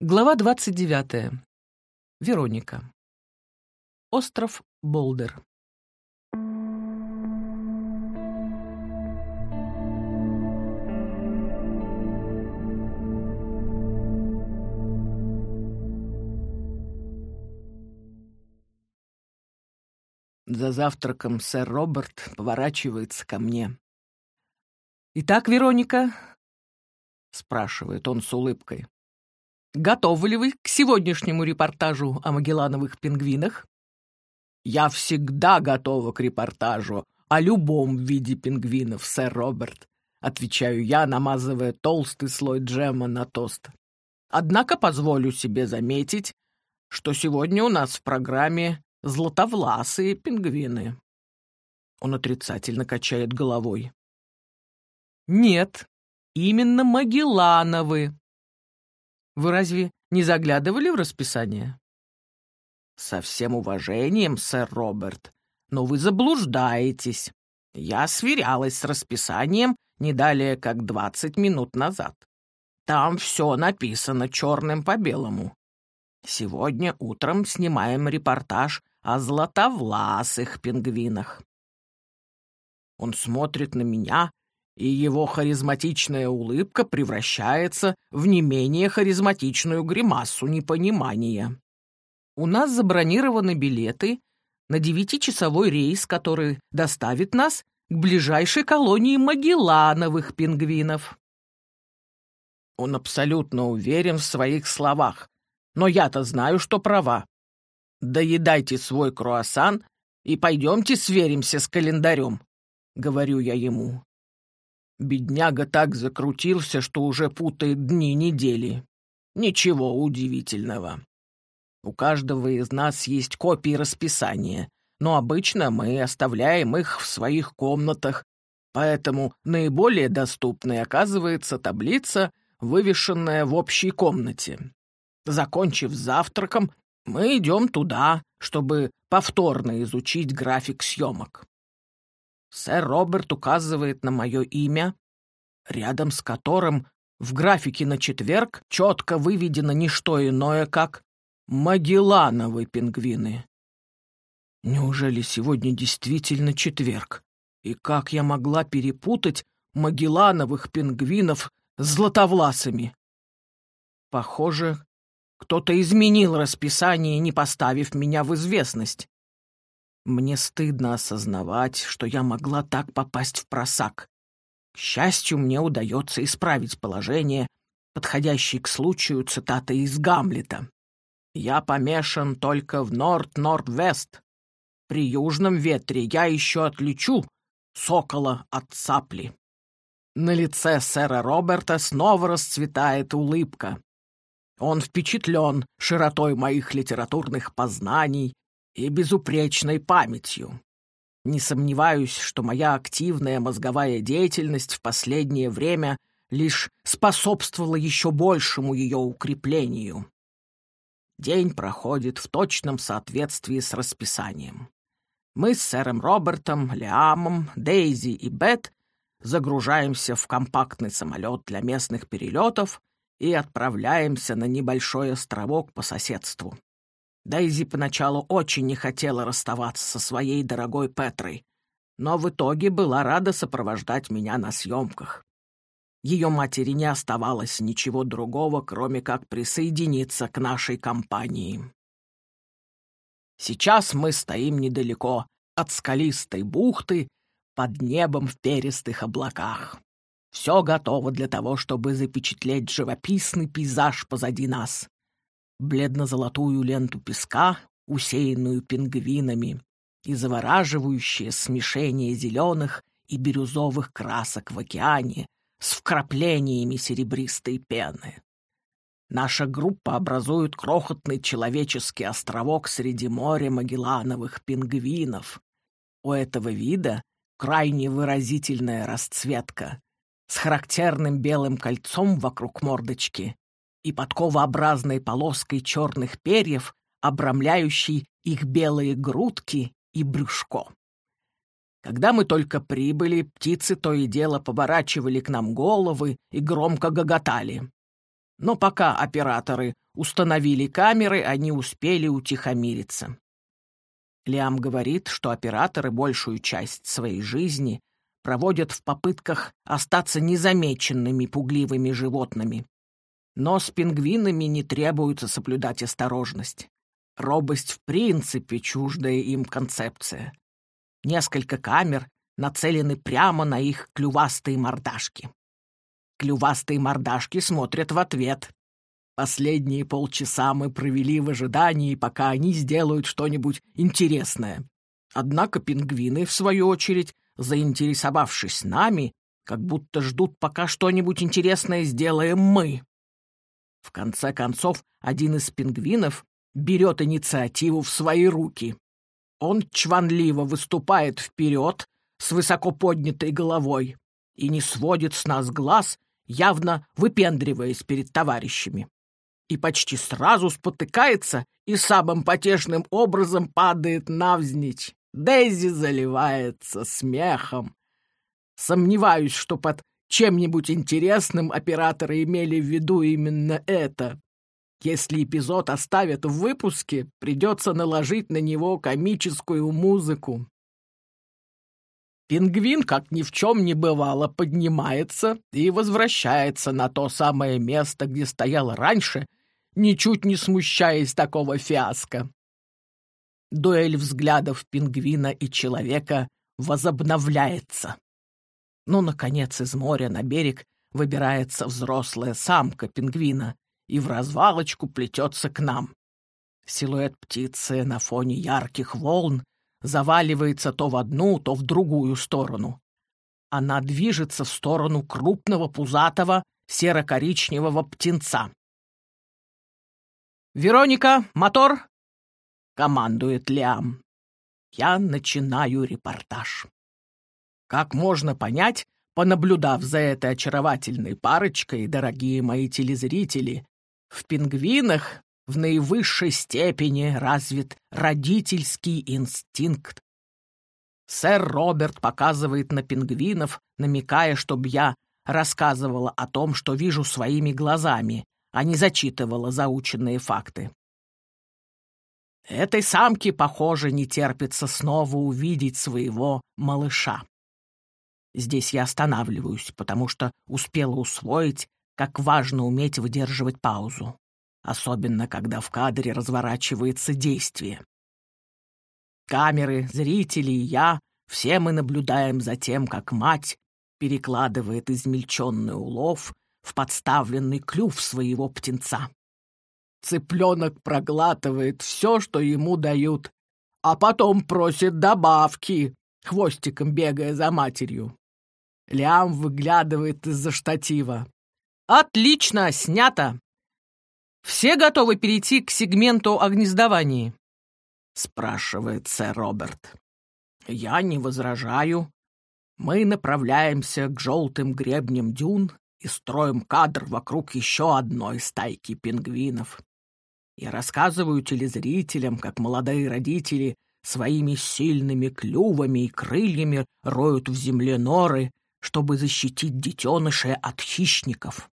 Глава 29. Вероника. Остров Болдер. За завтраком сэр Роберт поворачивается ко мне. «Итак, Вероника», — спрашивает он с улыбкой, Готовы ли вы к сегодняшнему репортажу о Магеллановых пингвинах? Я всегда готова к репортажу о любом виде пингвинов, сэр Роберт, отвечаю я, намазывая толстый слой джема на тост. Однако позволю себе заметить, что сегодня у нас в программе златовласые пингвины. Он отрицательно качает головой. Нет, именно Магеллановы, вы разве не заглядывали в расписание? Со всем уважением, сэр Роберт, но вы заблуждаетесь. Я сверялась с расписанием не далее, как двадцать минут назад. Там все написано черным по белому. Сегодня утром снимаем репортаж о златовласых пингвинах. Он смотрит на меня и его харизматичная улыбка превращается в не менее харизматичную гримасу непонимания. «У нас забронированы билеты на девятичасовой рейс, который доставит нас к ближайшей колонии Магеллановых пингвинов». Он абсолютно уверен в своих словах, но я-то знаю, что права. Доедайте свой круассан и пойдемте сверимся с календарем, — говорю я ему. Бедняга так закрутился, что уже путает дни недели. Ничего удивительного. У каждого из нас есть копии расписания, но обычно мы оставляем их в своих комнатах, поэтому наиболее доступной оказывается таблица, вывешенная в общей комнате. Закончив завтраком, мы идем туда, чтобы повторно изучить график съемок. Сэр Роберт указывает на мое имя, рядом с которым в графике на четверг четко выведено не что иное, как Магеллановы пингвины. Неужели сегодня действительно четверг? И как я могла перепутать Магеллановых пингвинов с златовласыми? Похоже, кто-то изменил расписание, не поставив меня в известность. Мне стыдно осознавать, что я могла так попасть в просак. К счастью, мне удается исправить положение, подходящей к случаю цитаты из Гамлета. «Я помешан только в норд-норд-вест. При южном ветре я еще отличу сокола от цапли». На лице сэра Роберта снова расцветает улыбка. Он впечатлен широтой моих литературных познаний и безупречной памятью. Не сомневаюсь, что моя активная мозговая деятельность в последнее время лишь способствовала еще большему ее укреплению. День проходит в точном соответствии с расписанием. Мы с сэром Робертом, Лиамом, Дейзи и Бет загружаемся в компактный самолет для местных перелетов и отправляемся на небольшой островок по соседству. Дейзи поначалу очень не хотела расставаться со своей дорогой Петрой, но в итоге была рада сопровождать меня на съемках. Ее матери не оставалось ничего другого, кроме как присоединиться к нашей компании. Сейчас мы стоим недалеко от скалистой бухты под небом в перистых облаках. Все готово для того, чтобы запечатлеть живописный пейзаж позади нас бледно-золотую ленту песка, усеянную пингвинами, и завораживающее смешение зеленых и бирюзовых красок в океане с вкраплениями серебристой пены. Наша группа образует крохотный человеческий островок среди моря магеллановых пингвинов. У этого вида крайне выразительная расцветка с характерным белым кольцом вокруг мордочки и подковообразной полоской черных перьев, обрамляющей их белые грудки и брюшко. Когда мы только прибыли, птицы то и дело поворачивали к нам головы и громко гоготали. Но пока операторы установили камеры, они успели утихомириться. Лиам говорит, что операторы большую часть своей жизни проводят в попытках остаться незамеченными пугливыми животными. Но с пингвинами не требуется соблюдать осторожность. Робость в принципе чуждая им концепция. Несколько камер нацелены прямо на их клювастые мордашки. Клювастые мордашки смотрят в ответ. Последние полчаса мы провели в ожидании, пока они сделают что-нибудь интересное. Однако пингвины, в свою очередь, заинтересовавшись нами, как будто ждут, пока что-нибудь интересное сделаем мы. В конце концов, один из пингвинов берет инициативу в свои руки. Он чванливо выступает вперед с высоко поднятой головой и не сводит с нас глаз, явно выпендриваясь перед товарищами. И почти сразу спотыкается и самым потешным образом падает навзничь. Дейзи заливается смехом. Сомневаюсь, что под чем-нибудь интересным операторы имели в виду именно это. Если эпизод оставят в выпуске, придется наложить на него комическую музыку. Пингвин, как ни в чем не бывало, поднимается и возвращается на то самое место, где стоял раньше, ничуть не смущаясь такого фиаско. Дуэль взглядов пингвина и человека возобновляется. Ну, наконец, из моря на берег выбирается взрослая самка пингвина и в развалочку плетется к нам. Силуэт птицы на фоне ярких волн заваливается то в одну, то в другую сторону. Она движется в сторону крупного пузатого серо-коричневого птенца. «Вероника, мотор!» — командует Лиам. Я начинаю репортаж. Как можно понять, понаблюдав за этой очаровательной парочкой, дорогие мои телезрители, в пингвинах в наивысшей степени развит родительский инстинкт. Сэр Роберт показывает на пингвинов, намекая, чтобы я рассказывала о том, что вижу своими глазами, а не зачитывала заученные факты. Этой самке, похоже, не терпится снова увидеть своего малыша. Здесь я останавливаюсь, потому что успела усвоить, как важно уметь выдерживать паузу, особенно когда в кадре разворачивается действие. Камеры, зрители и я — все мы наблюдаем за тем, как мать перекладывает измельченный улов в подставленный клюв своего птенца. Цыпленок проглатывает все, что ему дают, а потом просит добавки, хвостиком бегая за матерью. Лиам выглядывает из-за штатива. «Отлично, снято! Все готовы перейти к сегменту о гнездовании?» спрашивает сэр Роберт. «Я не возражаю. Мы направляемся к желтым гребням дюн и строим кадр вокруг еще одной стайки пингвинов. Я рассказываю телезрителям, как молодые родители своими сильными клювами и крыльями роют в земле норы, чтобы защитить детенышей от хищников.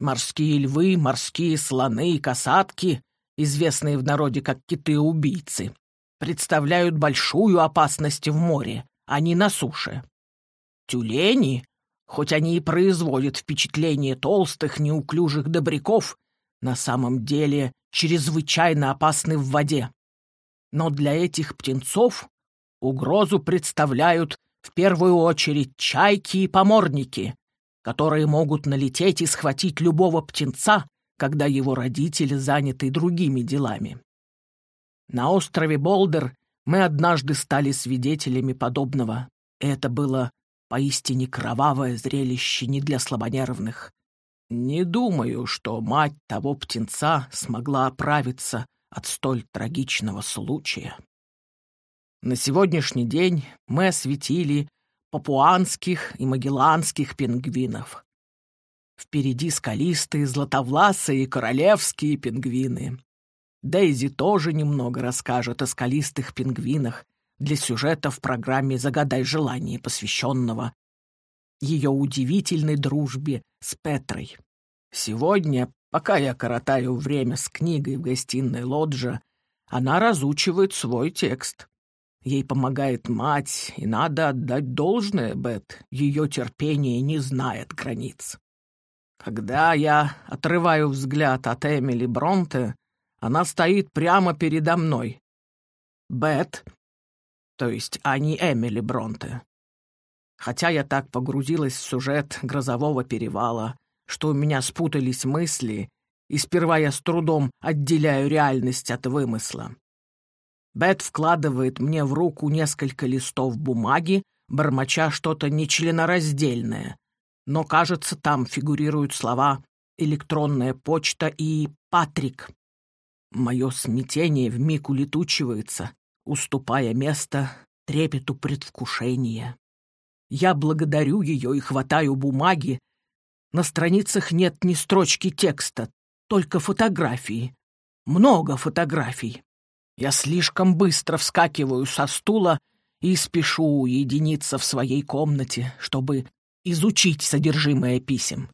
Морские львы, морские слоны и касатки, известные в народе как киты-убийцы, представляют большую опасность в море, а не на суше. Тюлени, хоть они и производят впечатление толстых, неуклюжих добряков, на самом деле чрезвычайно опасны в воде. Но для этих птенцов угрозу представляют в первую очередь чайки и поморники, которые могут налететь и схватить любого птенца, когда его родители заняты другими делами. На острове Болдер мы однажды стали свидетелями подобного. Это было поистине кровавое зрелище не для слабонервных. Не думаю, что мать того птенца смогла оправиться от столь трагичного случая. На сегодняшний день мы осветили папуанских и магелланских пингвинов. Впереди скалистые, златовласые и королевские пингвины. Дейзи тоже немного расскажет о скалистых пингвинах для сюжета в программе «Загадай желание», посвященного ее удивительной дружбе с Петрой. Сегодня, пока я коротаю время с книгой в гостиной лоджа, она разучивает свой текст. Ей помогает мать, и надо отдать должное, Бет. Ее терпение не знает границ. Когда я отрываю взгляд от Эмили Бронте, она стоит прямо передо мной. Бет, то есть, а не Эмили Бронте. Хотя я так погрузилась в сюжет «Грозового перевала», что у меня спутались мысли, и сперва я с трудом отделяю реальность от вымысла. Бет вкладывает мне в руку несколько листов бумаги, бормоча что-то нечленораздельное, но, кажется, там фигурируют слова «электронная почта» и «Патрик». Мое смятение вмиг улетучивается, уступая место трепету предвкушения. Я благодарю ее и хватаю бумаги, на страницах нет ни строчки текста, только фотографии. Много фотографий. Я слишком быстро вскакиваю со стула и спешу уединиться в своей комнате, чтобы изучить содержимое писем.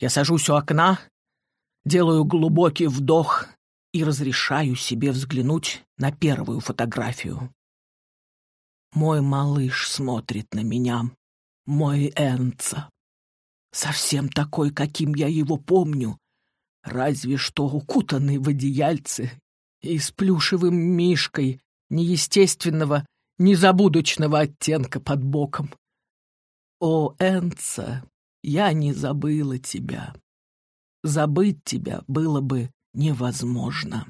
Я сажусь у окна, делаю глубокий вдох и разрешаю себе взглянуть на первую фотографию. Мой малыш смотрит на меня, мой Энца совсем такой, каким я его помню, разве что укутанный в одеяльце и с плюшевым мишкой неестественного, незабудочного оттенка под боком. О, Энца, я не забыла тебя. Забыть тебя было бы невозможно.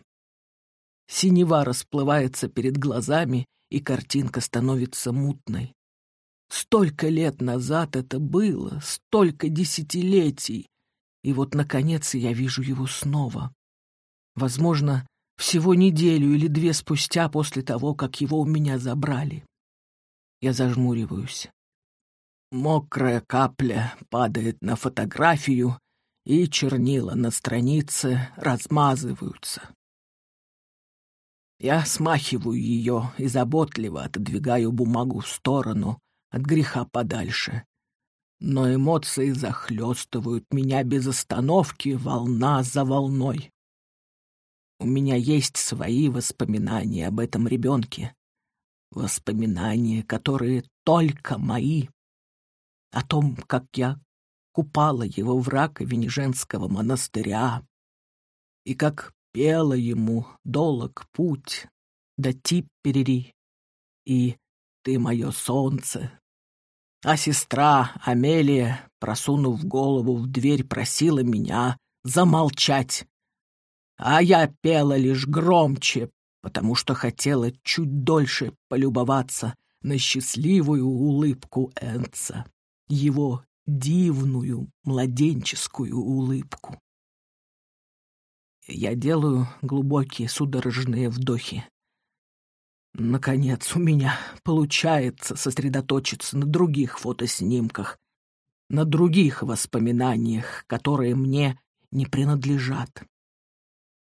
Синева расплывается перед глазами, и картинка становится мутной. Столько лет назад это было, столько десятилетий. И вот, наконец, я вижу его снова. Возможно, всего неделю или две спустя после того, как его у меня забрали. Я зажмуриваюсь. Мокрая капля падает на фотографию, и чернила на странице размазываются. Я смахиваю ее и заботливо отодвигаю бумагу в сторону, от греха подальше. Но эмоции захлестывают меня без остановки, волна за волной. У меня есть свои воспоминания об этом ребенке. Воспоминания, которые только мои. О том, как я купала его в раковине женского монастыря, и как пела ему долог путь до Типперери, и ты мое солнце. А сестра Амелия, просунув голову в дверь, просила меня замолчать. А я пела лишь громче, потому что хотела чуть дольше полюбоваться на счастливую улыбку Энца, его дивную младенческую улыбку. Я делаю глубокие судорожные вдохи. Наконец, у меня получается сосредоточиться на других фотоснимках, на других воспоминаниях, которые мне не принадлежат.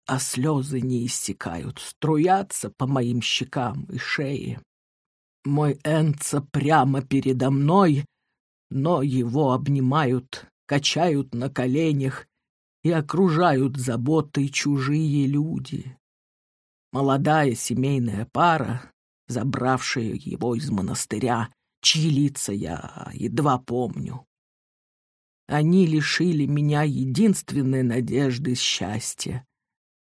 А слезы не иссякают, струятся по моим щекам и шее. Мой Энца прямо передо мной, но его обнимают, качают на коленях и окружают заботой чужие люди. Молодая семейная пара, забравшая его из монастыря, чьи лица я едва помню. Они лишили меня единственной надежды счастья,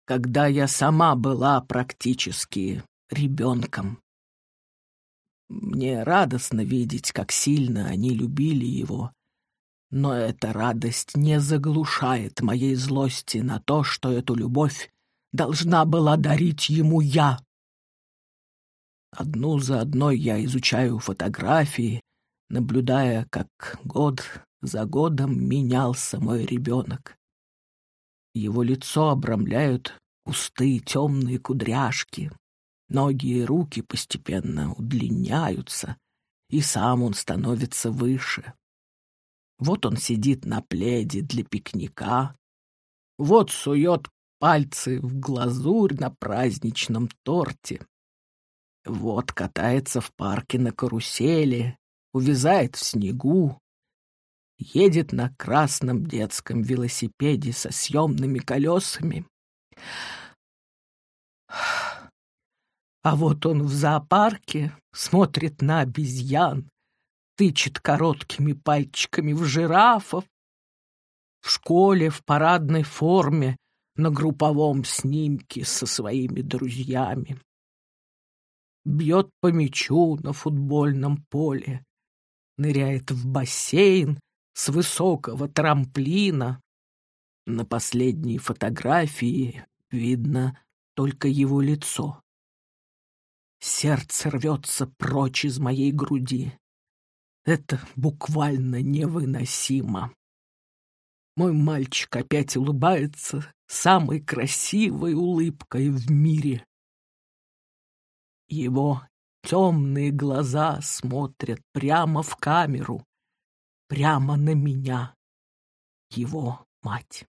когда я сама была практически ребенком. Мне радостно видеть, как сильно они любили его, но эта радость не заглушает моей злости на то, что эту любовь должна была дарить ему я. Одну за одной я изучаю фотографии, наблюдая, как год за годом менялся мой ребенок. Его лицо обрамляют густые темные кудряшки, ноги и руки постепенно удлиняются, и сам он становится выше. Вот он сидит на пледе для пикника, вот сует пальцы в глазурь на праздничном торте. Вот катается в парке на карусели, увязает в снегу. Едет на красном детском велосипеде со съемными колесами. А вот он в зоопарке смотрит на обезьян, тычет короткими пальчиками в жирафов. В школе в парадной форме на групповом снимке со своими друзьями. Бьет по мячу на футбольном поле, ныряет в бассейн с высокого трамплина. На последней фотографии видно только его лицо. Сердце рвется прочь из моей груди. Это буквально невыносимо. Мой мальчик опять улыбается самой красивой улыбкой в мире. Его темные глаза смотрят прямо в камеру, прямо на меня, его мать.